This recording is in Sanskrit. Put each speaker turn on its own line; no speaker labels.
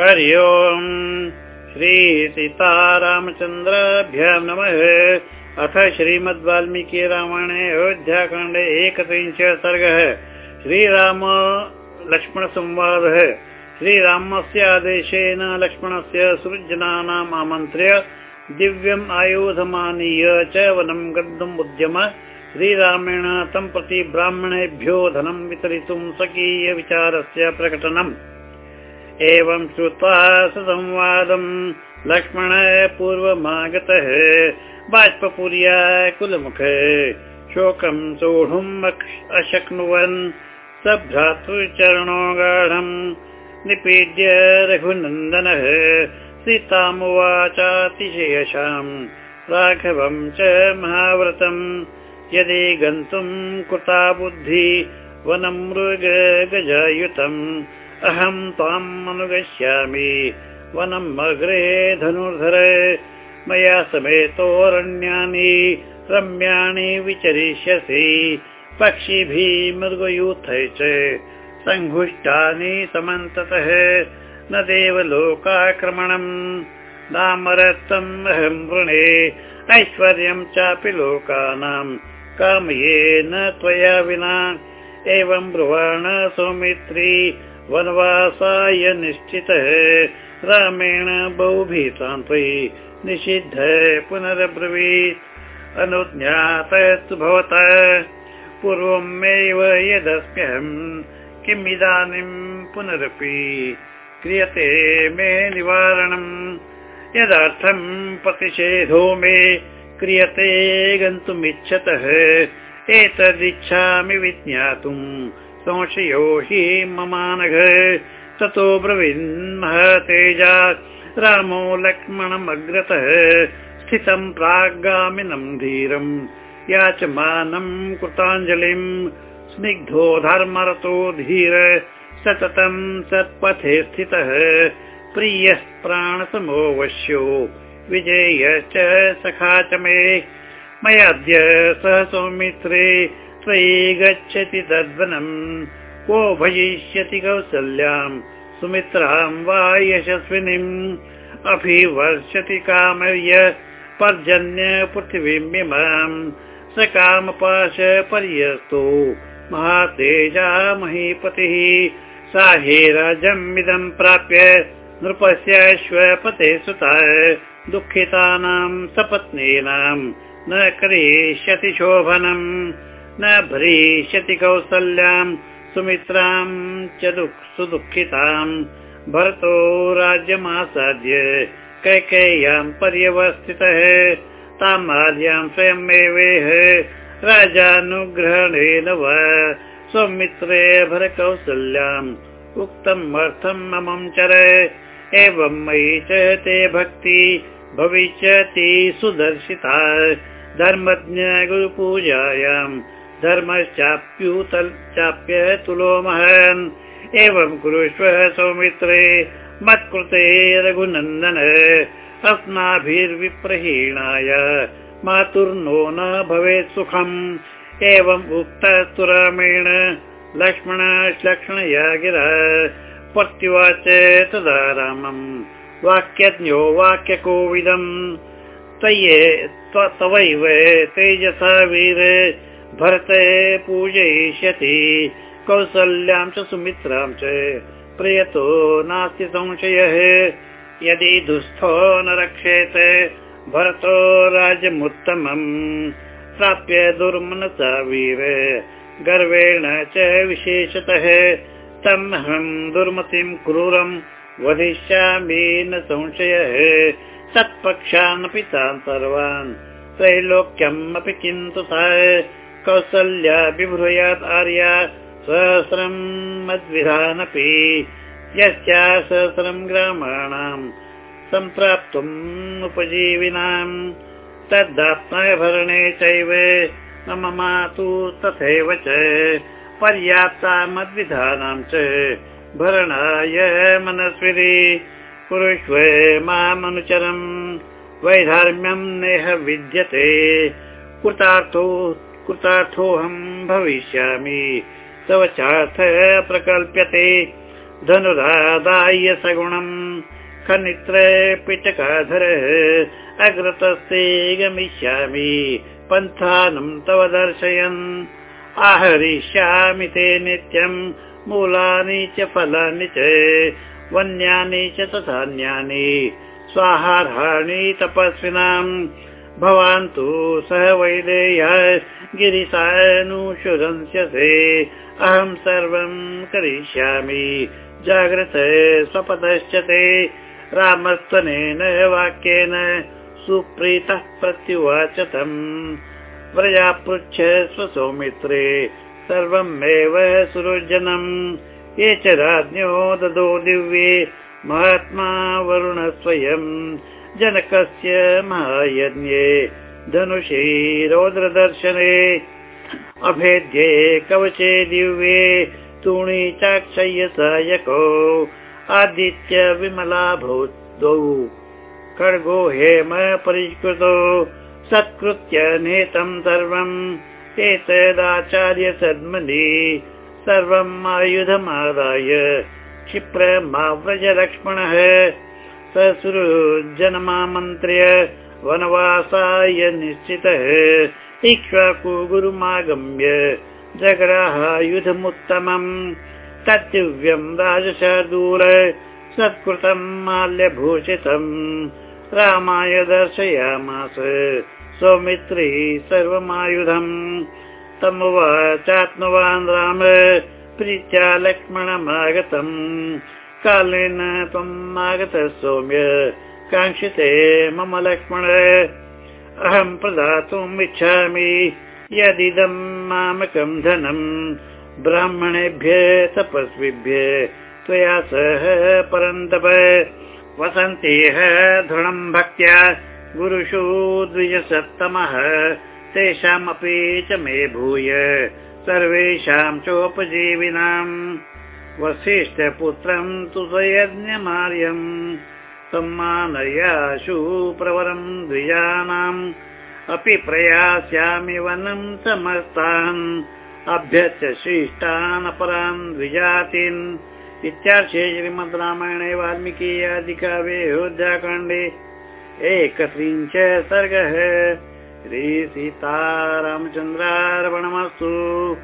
हरि ओम्। श्रीसीतारामचन्द्राभ्यां नमः। अथ श्रीमद् वाल्मीकि रामायणे अयोध्याकाण्डे एकत्रिंश सर्गः श्रीराम लक्ष्मणसंवादः। श्रीरामस्य आदेशेन लक्ष्मणस्य सृजनानाम् आमन्त्र्य दिव्यम् आयुधमानीय च वनं गन्तुम् उद्यम। श्रीरामेण तं प्रति ब्राह्मणेभ्यो धनं वितरितुं स्वकीयविचारस्य प्रकटनम् एवं श्रुत्वा संवादम् लक्ष्मण पूर्वमागतः बाष्पुर्या कुलमुख शोकं सोढुम् अशक्नुवन् स भ्रातृचरणो गाढम् निपीड्य रघुनन्दनः सीतामुवाचातिशेषाम् राघवं च महाव्रतम् यदि गन्तुम् कृता बुद्धि वनं मृग गजायुतम् अहं त्वाम् अनुगच्छामि। वनम् अग्रे धनुर्धर। मया समेतोरण्यानि रम्याणि विचरिष्यसि। पक्षिभिः मृगयूथै च। सङ्घुष्टानि समन्ततः। न देवलोकाक्रमणम् नामरत्तम् अहं वृणे। ऐश्वर्यं चापि लोकानाम् कामयेन त्वया विना। एवं ब्रुवाण सौमित्री वनवासाय निश्चितः रामेण बहुभीतान्त्वयि निषिद्ध पुनरब्रवीत्। अनुज्ञातस्तु भवतः। पूर्वमेव यदस्म्यहम् किम् इदानीं पुनरपि क्रियते मे निवारणम्। यदर्थम् प्रतिषेधो मे क्रियते गन्तुमिच्छतः। एतदिच्छामि विज्ञातुम् संशयो हि ममानघ ततो महतेजा रामो लक्ष्मणमग्रतः। स्थितम् प्राग्गामिनम् धीरम् याचमानम् कृताञ्जलिम् स्निग्धो धर्मरतो धीर। सततम् सत्पथे स्थितः। प्रियः प्राणसमोऽवश्यो विजयश्च सखा च मे। मयाद्य सह सौमित्रे त्वयि गच्छति तद्वनम् को भजिष्यति कौसल्याम्? सुमित्राम् वा यशस्विनीम्? अभिवर्षति कामय पर्जन्य पृथिवीमिमाम् स कामपाश पर्यस्तो। महातेजा महीपतिः। सा हि राजम् प्राप्य नृपस्यश्वपते सुता दुःखितानां सपत्नीनां न करिष्यति शोभनम् न भरिष्यति कौसल्यां सुमित्रां च सुदुःखिताम् भरतो राज्यमासाद्य कैकेय्यां पर्यवस्थितः। तामाद्यां स्वयमेवेह राजानुग्रहणेन वा स्वमित्रे भरकौसल्याम् उक्तम् अर्थम् ममं चर। एवं मयि च ते भक्ति भविष्यति सुदर्शिता। धर्मज्ञ गुरुपूजायाम् धर्मश्चाप्युतल् तुलो महन् एवं कुरुष्व सौमित्रे मत्कृते रघुनन्दन। अस्माभिर्विप्रहीणाय मातुर्नो न भवेत् सुखम्। एवम् उक्तस्तु रामेण लक्ष्मण लक्ष्मणया गिरा प्रत्युवाच तदा रामम्। वाक्यज्ञो वाक्यकोविदम्। तवैव तेजसा वीर भरते पूजयिष्यति। कौसल्यां च सुमित्रां च प्रियतो नास्ति संशयः। यदि दुःस्थो न रक्षेत भरतो राज्यमुत्तमम्। प्राप्य दुर्मनसा वीर गर्वेण च विशेषतः। तमहं दुर्मतिं क्रूरम् वधिष्यामि न संशयः। तत्पक्षानपि तान् सर्वान् त्रैलोक्यम् अपि किन्तु सा कौसल्या बिभ्रूयात् आर्या सहस्रम् मद्विधानपि यस्या सहस्रम् ग्रामाणाम् सम्प्राप्तुम् उपजीविनाम् तद्दात्मभरणे चैव मम मातु तथैव च पर्याप्ता मद्विधानां च भरणाय मनस्विरी कुरुष्व मामनुचरम् वैधर्म्यम् नेह विद्यते कृतार्थो कृतार्थोऽहम् भविष्यामि। तव चार्थ प्रकल्प्यते। धनुरादाय सगुणम् खनित्र पिटकाधर अग्रतस्ते गमिष्यामि। पन्थानं तव दर्शयन्। आहरिष्यामि ते नित्यम् मूलानि च फलानि च वन्यानि च तथान्यानि। स्वाहार्हाणि तपस्विनाम् भवान् तु सह वैदेय गिरिशानुशुरंस्यसे अहं सर्वं करिष्यामि। जाग्रत स्वपदश्च ते रामस्तनेन वाक्येन सुप्रीतः प्रत्युवाच तम् व्रजापृच्छ स्वसौमित्रे। सर्वमेव सुरोजनम्। ये च राज्ञो ददो दिव्ये। महात्मा वरुण स्वयम् जनकस्य महायज्ञे धनुषे रौद्रदर्शने अभेद्ये कवचे दिव्ये तूणी चाक्षय्य सायको आदित्य विमला भूतौ। खड्गो हेम परिष्कृतो सत्कृत्य नेतम् सर्वम्। एतदाचार्य सद्मनि सर्वम् आयुधमादाय। क्षिप्रमाव्रज लक्ष्मणः ससृजनमामन्त्र्य वनवासाय निश्चितः इक्ष्वाकु गुरुमागम्य जग्राहायुधमुत्तमम् तद्दिव्यम् राजशार्दूल सत्कृतम् माल्यभूषितम् रामाय दर्शयामास सौमित्री सर्वमायुधम् तमुवाचात्मवान् राम प्रीत्या लक्ष्मणमागतम् कालेन त्वम् आगतः सौम्य काङ्क्षिते मम लक्ष्मण। अहम् प्रदातुम् इच्छामि यदिदम् मामकम् धनम् ब्राह्मणेभ्य तपस्विभ्य त्वया सह परन्तप। वसन्तिह दृढम् भक्त्या गुरुषु द्विजसत्तमः। तेषामपि च मे भूय। सर्वेषां चोपजीविनाम् वसिष्ठपुत्रम् तु स्वयज्ञमार्यम् सम्मानयाशु प्रवरम् द्विजानाम्। अपि प्रयास्यामि वनम् समस्तान् अभ्यस्य शिष्टान् अपरान् द्विजातीन्। इत्यार्थे श्रीमद् रामायणे वाल्मीकि अधिकाव्ये अयोध्याकाण्डे एकत्रिंश सर्गः। श्रीसीतारामचन्द्रार्पणमस्तु